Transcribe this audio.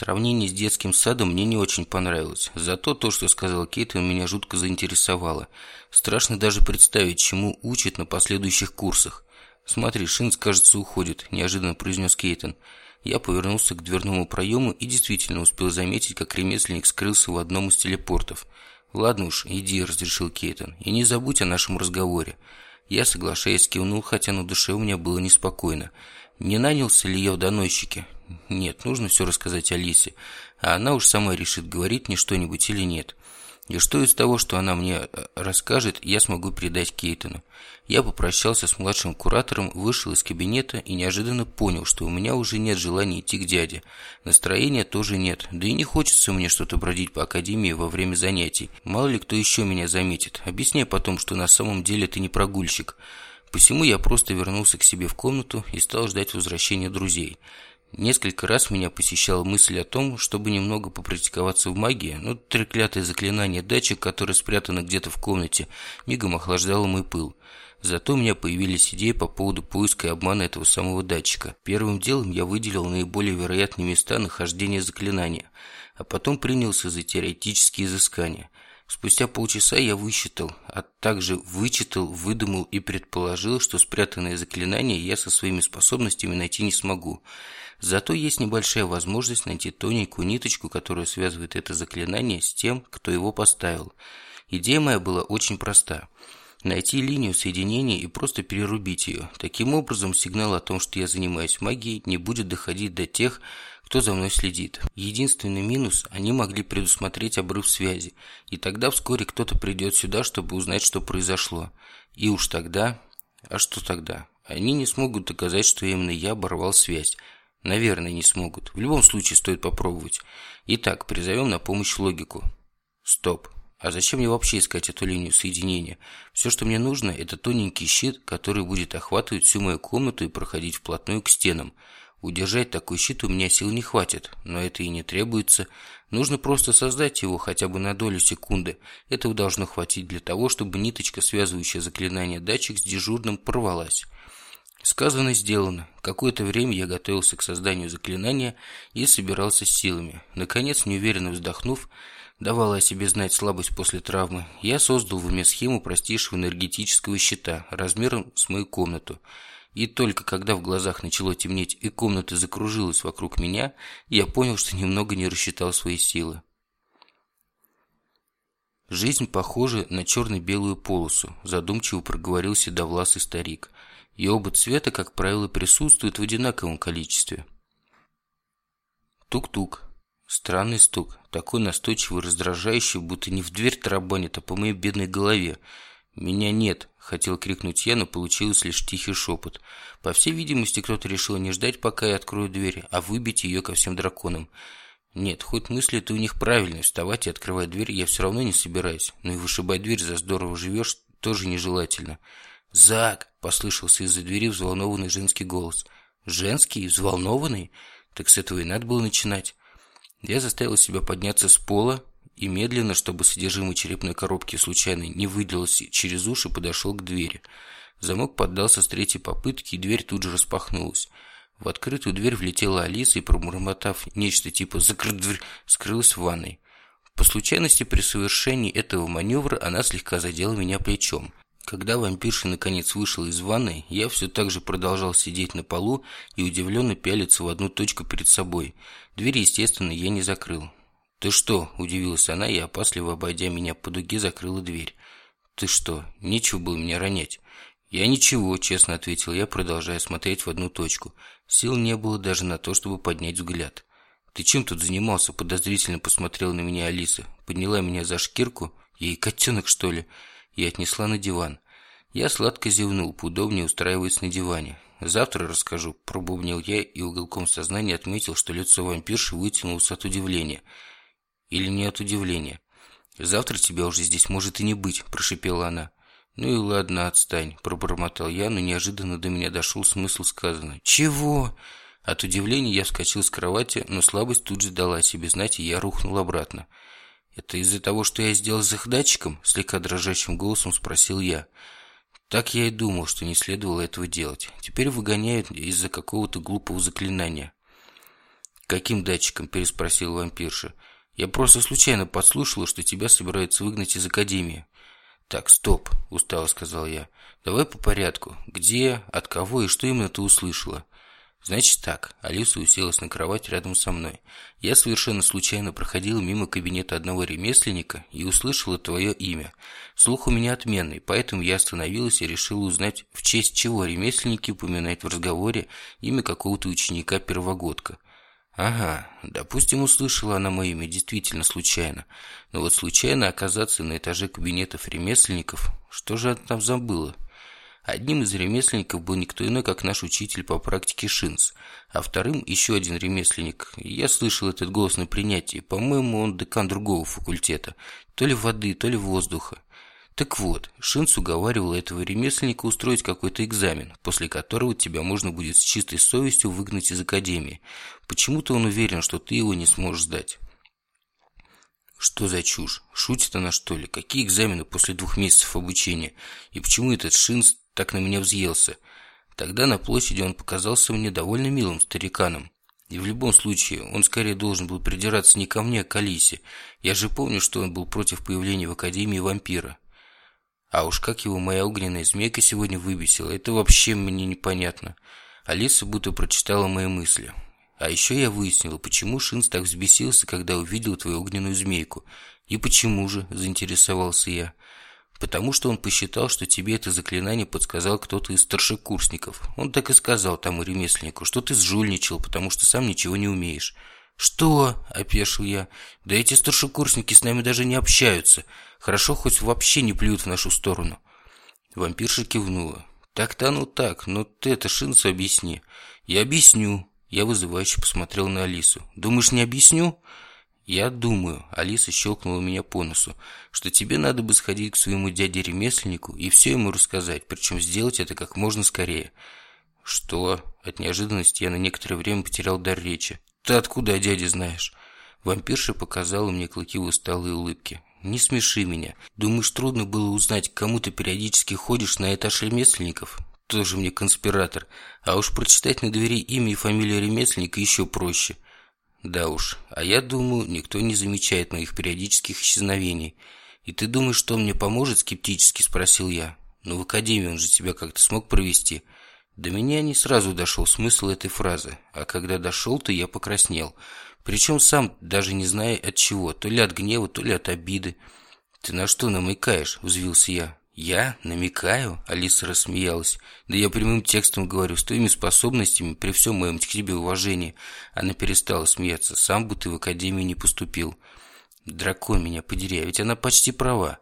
Сравнение с детским садом мне не очень понравилось. Зато то, что сказал Кейтон, меня жутко заинтересовало. Страшно даже представить, чему учат на последующих курсах. «Смотри, Шинц, кажется, уходит», – неожиданно произнес Кейтон. Я повернулся к дверному проему и действительно успел заметить, как ремесленник скрылся в одном из телепортов. «Ладно уж, иди», – разрешил Кейтон. «И не забудь о нашем разговоре». Я, соглашаясь, кивнул, хотя на душе у меня было неспокойно. Не нанялся ли я в доносчике? Нет, нужно все рассказать Алисе, а она уж сама решит, говорит мне что-нибудь или нет. И что из того, что она мне э, расскажет, я смогу передать Кейтону. Я попрощался с младшим куратором, вышел из кабинета и неожиданно понял, что у меня уже нет желания идти к дяде. Настроения тоже нет, да и не хочется мне что-то бродить по академии во время занятий. Мало ли кто еще меня заметит. Объясняй потом, что на самом деле ты не прогульщик. Посему я просто вернулся к себе в комнату и стал ждать возвращения друзей. Несколько раз меня посещала мысль о том, чтобы немного попрактиковаться в магии, но треклятое заклинание датчик, которое спрятано где-то в комнате, мигом охлаждало мой пыл. Зато у меня появились идеи по поводу поиска и обмана этого самого датчика. Первым делом я выделил наиболее вероятные места нахождения заклинания, а потом принялся за теоретические изыскания. Спустя полчаса я высчитал, а также вычитал, выдумал и предположил, что спрятанное заклинание я со своими способностями найти не смогу. Зато есть небольшая возможность найти тоненькую ниточку, которая связывает это заклинание с тем, кто его поставил. Идея моя была очень проста. Найти линию соединения и просто перерубить ее. Таким образом, сигнал о том, что я занимаюсь магией, не будет доходить до тех, кто за мной следит. Единственный минус – они могли предусмотреть обрыв связи, и тогда вскоре кто-то придет сюда, чтобы узнать, что произошло. И уж тогда... А что тогда? Они не смогут доказать, что именно я оборвал связь, Наверное, не смогут. В любом случае стоит попробовать. Итак, призовем на помощь логику. Стоп. А зачем мне вообще искать эту линию соединения? Все, что мне нужно, это тоненький щит, который будет охватывать всю мою комнату и проходить вплотную к стенам. Удержать такой щит у меня сил не хватит, но это и не требуется. Нужно просто создать его хотя бы на долю секунды. Этого должно хватить для того, чтобы ниточка, связывающая заклинание датчик с дежурным, порвалась. Сказано, сделано. Какое-то время я готовился к созданию заклинания и собирался с силами. Наконец, неуверенно вздохнув, давала о себе знать слабость после травмы, я создал в уме схему простейшего энергетического щита размером с мою комнату. И только когда в глазах начало темнеть и комната закружилась вокруг меня, я понял, что немного не рассчитал свои силы. Жизнь похожа на черно-белую полосу, задумчиво проговорил седовласый старик – и оба цвета, как правило, присутствуют в одинаковом количестве. Тук-тук. Странный стук, такой настойчивый, раздражающий, будто не в дверь тарабанит, а по моей бедной голове. «Меня нет!» – хотел крикнуть я, но получилось лишь тихий шепот. По всей видимости, кто-то решил не ждать, пока я открою дверь, а выбить ее ко всем драконам. Нет, хоть мысли-то у них правильные, вставать и открывать дверь я все равно не собираюсь, но и вышибать дверь за здорово живешь тоже нежелательно. «Зак!» – послышался из-за двери взволнованный женский голос. «Женский? Взволнованный? Так с этого и надо было начинать». Я заставил себя подняться с пола и медленно, чтобы содержимое черепной коробки случайно не выделилось через уши, подошел к двери. Замок поддался с третьей попытки, и дверь тут же распахнулась. В открытую дверь влетела Алиса и, промормотав нечто типа «закрыть дверь», скрылась в ванной. По случайности при совершении этого маневра она слегка задела меня плечом. Когда вампирша наконец вышел из ванной, я все так же продолжал сидеть на полу и удивленно пялиться в одну точку перед собой. Дверь, естественно, я не закрыл. «Ты что?» – удивилась она и, опасливо обойдя меня по дуге, закрыла дверь. «Ты что? Нечего было меня ронять». «Я ничего», – честно ответил я, продолжая смотреть в одну точку. Сил не было даже на то, чтобы поднять взгляд. «Ты чем тут занимался?» – подозрительно посмотрела на меня Алиса. Подняла меня за шкирку. «Ей котенок, что ли?» и отнесла на диван. Я сладко зевнул, поудобнее устраиваясь на диване. «Завтра расскажу», – пробубнил я и уголком сознания отметил, что лицо вампирши вытянулось от удивления. Или не от удивления. «Завтра тебя уже здесь может и не быть», – прошипела она. «Ну и ладно, отстань», – пробормотал я, но неожиданно до меня дошел смысл сказанного. «Чего?» От удивления я вскочил с кровати, но слабость тут же дала себе знать, и я рухнул обратно. «Это из-за того, что я сделал с датчиком?» – слегка дрожащим голосом спросил я. Так я и думал, что не следовало этого делать. Теперь выгоняют из-за какого-то глупого заклинания. «Каким датчиком?» – переспросил вампирша. «Я просто случайно подслушала, что тебя собираются выгнать из Академии». «Так, стоп», – устало сказал я. «Давай по порядку. Где, от кого и что именно ты услышала?» Значит так, Алиса уселась на кровать рядом со мной. Я совершенно случайно проходила мимо кабинета одного ремесленника и услышала твое имя. Слух у меня отменный, поэтому я остановилась и решила узнать, в честь чего ремесленники упоминают в разговоре имя какого-то ученика-первогодка. Ага, допустим, услышала она мое имя действительно случайно. Но вот случайно оказаться на этаже кабинетов ремесленников, что же она там забыла? Одним из ремесленников был никто иной, как наш учитель по практике Шинц, а вторым еще один ремесленник. Я слышал этот голос на принятии. По-моему, он декан другого факультета. То ли воды, то ли воздуха. Так вот, Шинц уговаривал этого ремесленника устроить какой-то экзамен, после которого тебя можно будет с чистой совестью выгнать из академии. Почему-то он уверен, что ты его не сможешь сдать. Что за чушь? Шутит она, что ли? Какие экзамены после двух месяцев обучения? И почему этот Шинц так на меня взъелся. Тогда на площади он показался мне довольно милым стариканом. И в любом случае, он скорее должен был придираться не ко мне, а к Алисе. Я же помню, что он был против появления в Академии вампира. А уж как его моя огненная змейка сегодня выбесила, это вообще мне непонятно. Алиса будто прочитала мои мысли. А еще я выяснила, почему Шинс так взбесился, когда увидел твою огненную змейку. И почему же, заинтересовался я. Потому что он посчитал, что тебе это заклинание подсказал кто-то из старшекурсников. Он так и сказал тому ремесленнику, что ты сжульничал, потому что сам ничего не умеешь. «Что?» – опешил я. «Да эти старшекурсники с нами даже не общаются. Хорошо, хоть вообще не плюют в нашу сторону». Вампирша кивнула. «Так-то ну так, но ты это Шинцу объясни». «Я объясню». Я вызывающе посмотрел на Алису. «Думаешь, не объясню?» «Я думаю», — Алиса щелкнула меня по носу, «что тебе надо бы сходить к своему дяде-ремесленнику и все ему рассказать, причем сделать это как можно скорее». «Что?» От неожиданности я на некоторое время потерял дар речи. «Ты откуда о дяде знаешь?» Вампирша показала мне клыки в усталые улыбки. «Не смеши меня. Думаешь, трудно было узнать, кому ты периодически ходишь на этаж ремесленников?» «Тоже мне конспиратор. А уж прочитать на двери имя и фамилию ремесленника еще проще». Да уж, а я думаю, никто не замечает моих периодических исчезновений. И ты думаешь, что мне поможет? Скептически спросил я. Но в академии он же тебя как-то смог провести. До меня не сразу дошел смысл этой фразы, а когда дошел, то я покраснел. Причем сам, даже не зная от чего, то ли от гнева, то ли от обиды. «Ты на что намекаешь?» – взвился я. «Я? Намекаю?» – Алиса рассмеялась. «Да я прямым текстом говорю, с твоими способностями, при всем моем к тебе уважении». Она перестала смеяться. «Сам бы ты в академию не поступил». «Дракон меня подери, ведь она почти права.